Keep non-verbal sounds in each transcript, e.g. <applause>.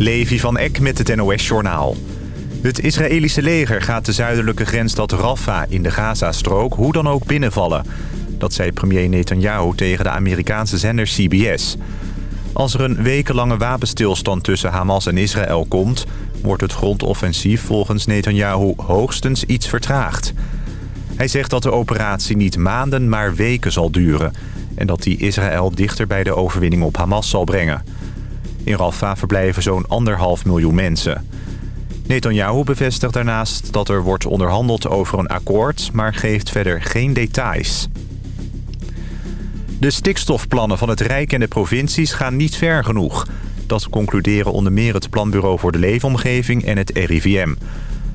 Levi van Eck met het NOS-journaal. Het Israëlische leger gaat de zuidelijke grensstad Rafah in de Gazastrook hoe dan ook binnenvallen. Dat zei premier Netanyahu tegen de Amerikaanse zender CBS. Als er een wekenlange wapenstilstand tussen Hamas en Israël komt... wordt het grondoffensief volgens Netanyahu hoogstens iets vertraagd. Hij zegt dat de operatie niet maanden, maar weken zal duren... en dat die Israël dichter bij de overwinning op Hamas zal brengen... In Rafah verblijven zo'n anderhalf miljoen mensen. Netanyahu bevestigt daarnaast dat er wordt onderhandeld over een akkoord... maar geeft verder geen details. De stikstofplannen van het Rijk en de provincies gaan niet ver genoeg. Dat concluderen onder meer het Planbureau voor de Leefomgeving en het RIVM.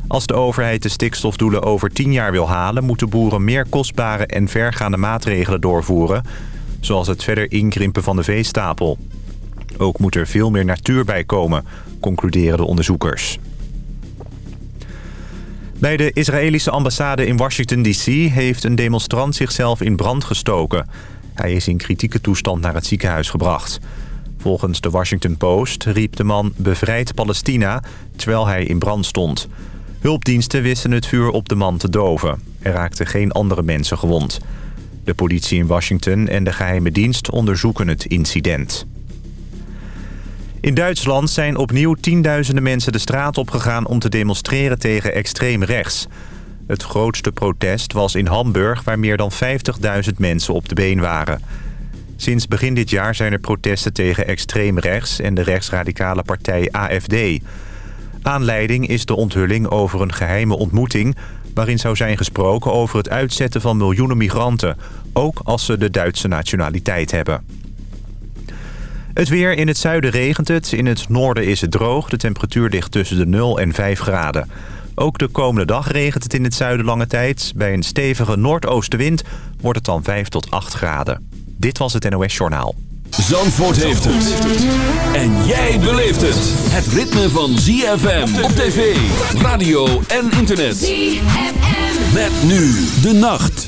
Als de overheid de stikstofdoelen over 10 jaar wil halen... moeten boeren meer kostbare en vergaande maatregelen doorvoeren... zoals het verder inkrimpen van de veestapel. Ook moet er veel meer natuur bij komen, concluderen de onderzoekers. Bij de Israëlische ambassade in Washington D.C. heeft een demonstrant zichzelf in brand gestoken. Hij is in kritieke toestand naar het ziekenhuis gebracht. Volgens de Washington Post riep de man bevrijd Palestina terwijl hij in brand stond. Hulpdiensten wisten het vuur op de man te doven. Er raakten geen andere mensen gewond. De politie in Washington en de geheime dienst onderzoeken het incident. In Duitsland zijn opnieuw tienduizenden mensen de straat opgegaan... om te demonstreren tegen extreem rechts. Het grootste protest was in Hamburg... waar meer dan 50.000 mensen op de been waren. Sinds begin dit jaar zijn er protesten tegen extreem rechts... en de rechtsradicale partij AFD. Aanleiding is de onthulling over een geheime ontmoeting... waarin zou zijn gesproken over het uitzetten van miljoenen migranten... ook als ze de Duitse nationaliteit hebben. Het weer in het zuiden regent het. In het noorden is het droog. De temperatuur ligt tussen de 0 en 5 graden. Ook de komende dag regent het in het zuiden lange tijd. Bij een stevige noordoostenwind wordt het dan 5 tot 8 graden. Dit was het NOS Journaal. Zandvoort heeft het. En jij beleeft het. Het ritme van ZFM op tv, radio en internet. ZFM. Met nu de nacht.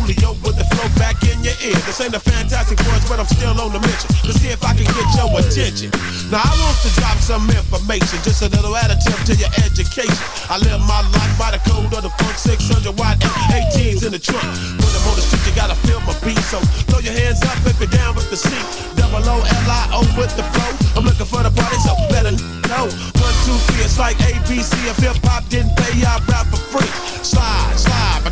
This ain't a fantastic voice, but I'm still on the mission to see if I can get your attention. Now I want to drop some information, just a little additive to your education. I live my life by the code of the funk 600 watt F18s in the trunk. When I'm on the street, you gotta feel my beat. So throw your hands up if you're down with the seat. Double O L I O with the flow. I'm looking for the party, so better know. One, two, three, it's like ABC. If hip hop didn't pay, I rap for free. Slide, slide,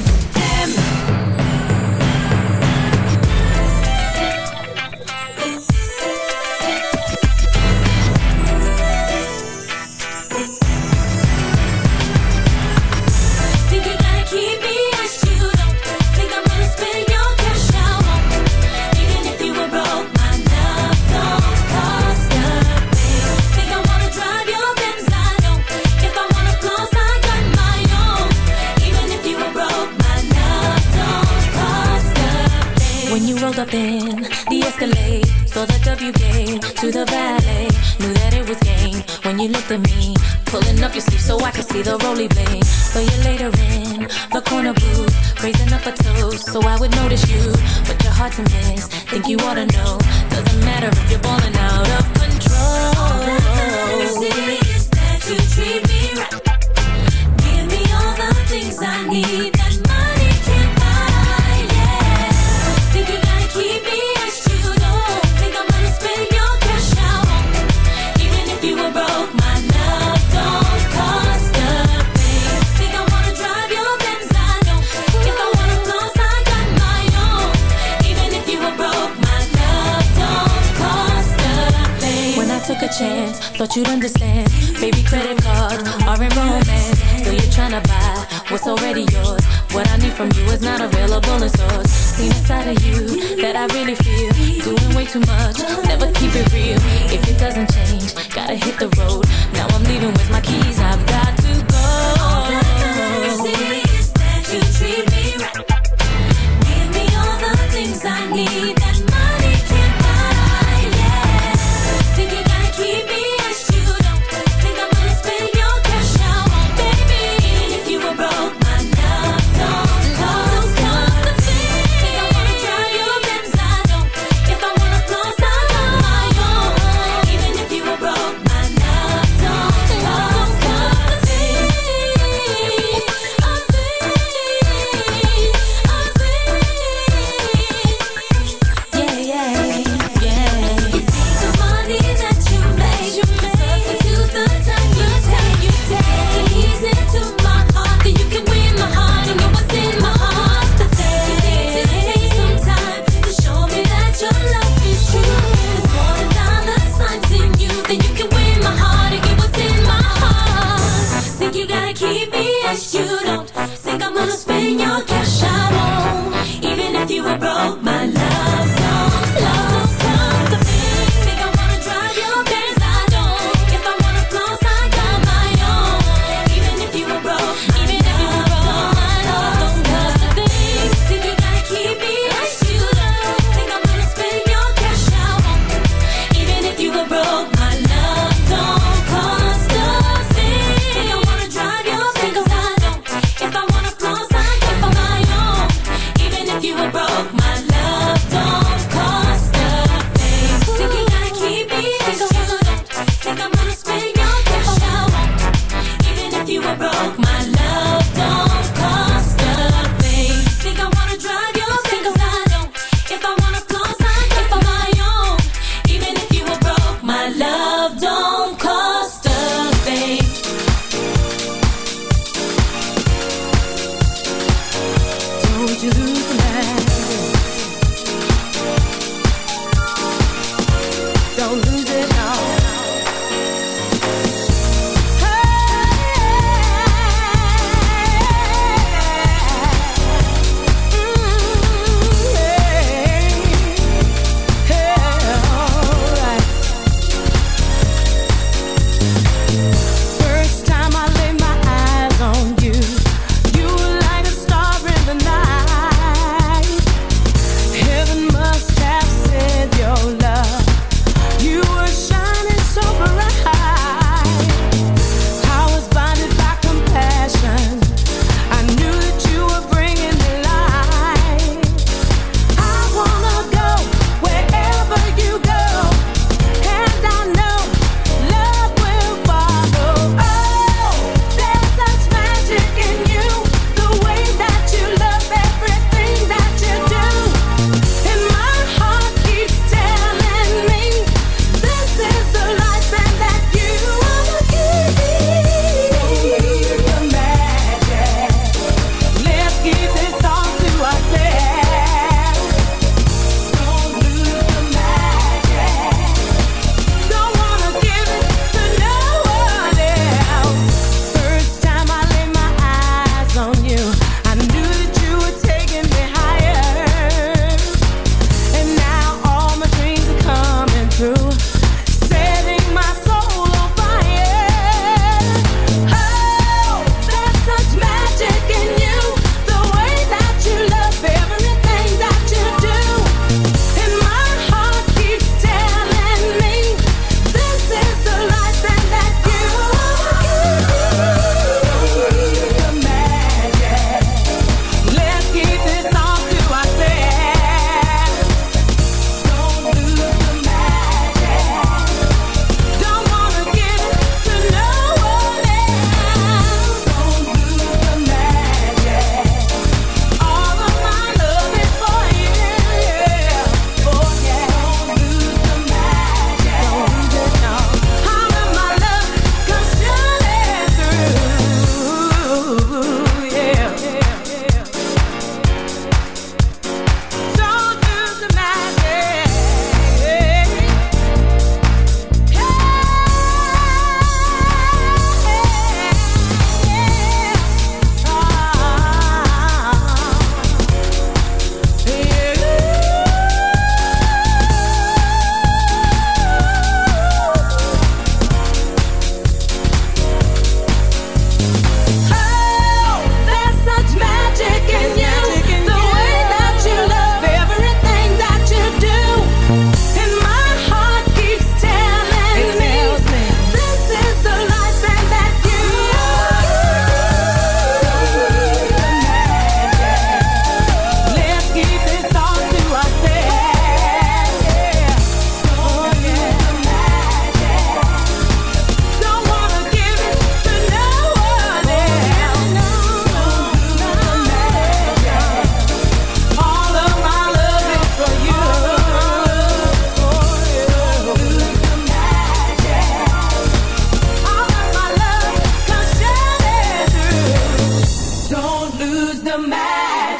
do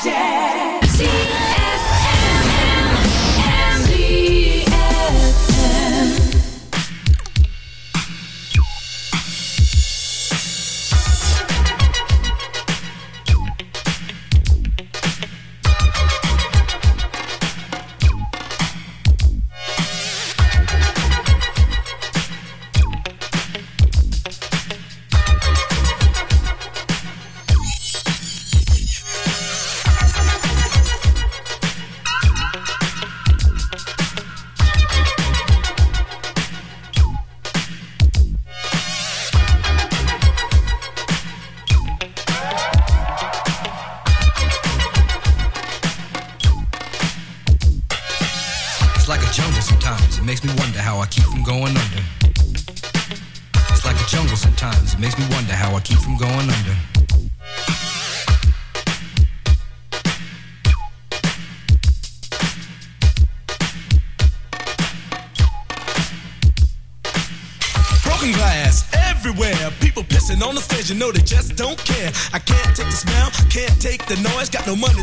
magic.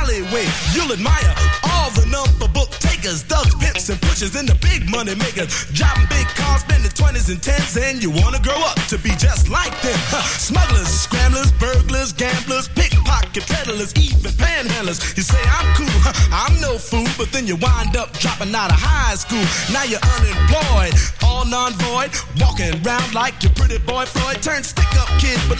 alleyway. You'll admire all the number book takers, thugs, pimps, and pushers, and the big money makers. Driving big cars, spending 20s and 10s, and you wanna grow up to be just like them. Huh. Smugglers, scramblers, burglars, gamblers, pickpocket peddlers, even panhandlers. You say I'm cool, huh. I'm no fool, but then you wind up dropping out of high school. Now you're unemployed, all non-void, walking around like your pretty boy Floyd. Turned stick-up kid, but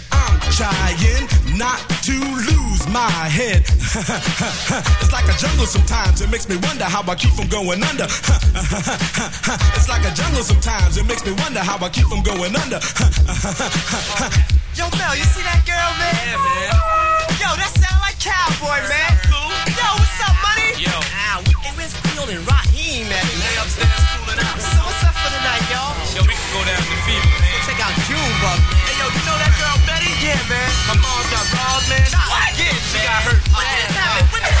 I'm trying not to lose my head. <laughs> it's like a jungle sometimes, it makes me wonder how I keep from going under. <laughs> it's like a jungle sometimes, it makes me wonder how I keep from going under. <laughs> Yo, Mel, you see that girl, man? Yeah, man. Yo, that sound like cowboy, man. Cool. Yo, what's up, money? Yo. Ah, we, hey, where's Field and Raheem at, Lay upstairs cooling out. So what's up for the night, y'all? Yo, we can go down to Fever, man. Check out Junebug, man. Hey, yo, you know that girl Betty? Yeah, man. My mom's got robbed, man. What? Yeah, she got hurt. What just happened? What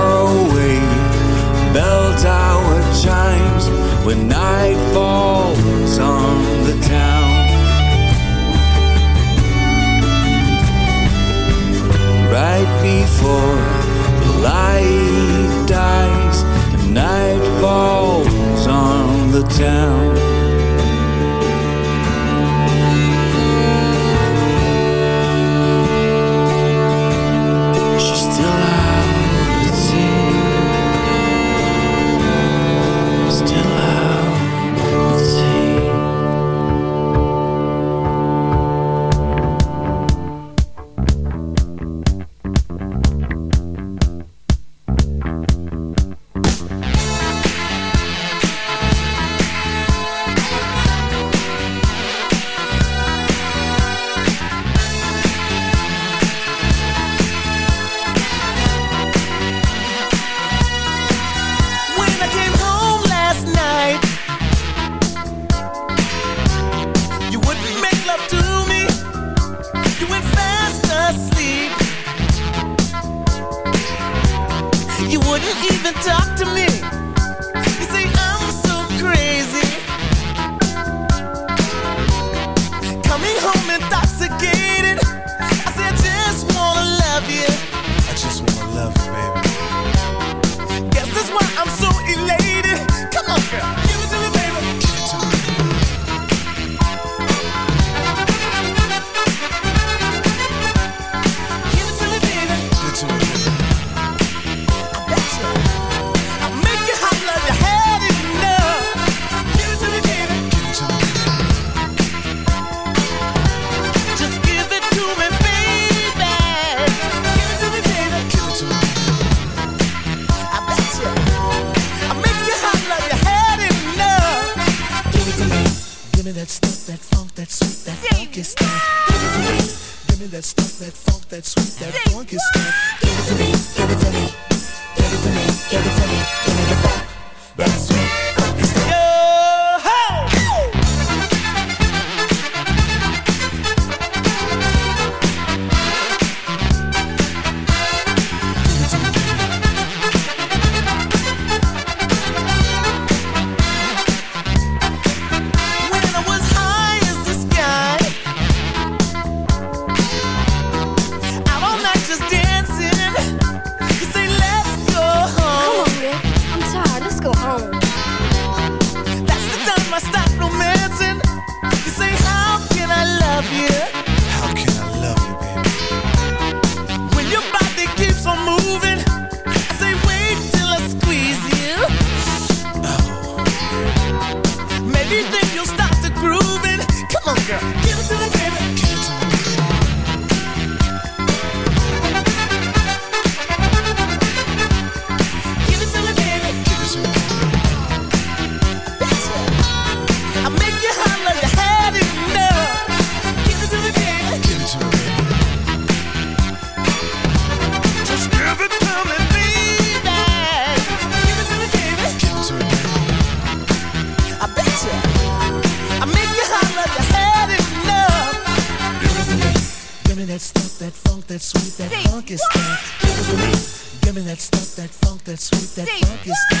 bell tower chimes when night falls on the town. Right before the light dies, night falls on the town. That sweet, that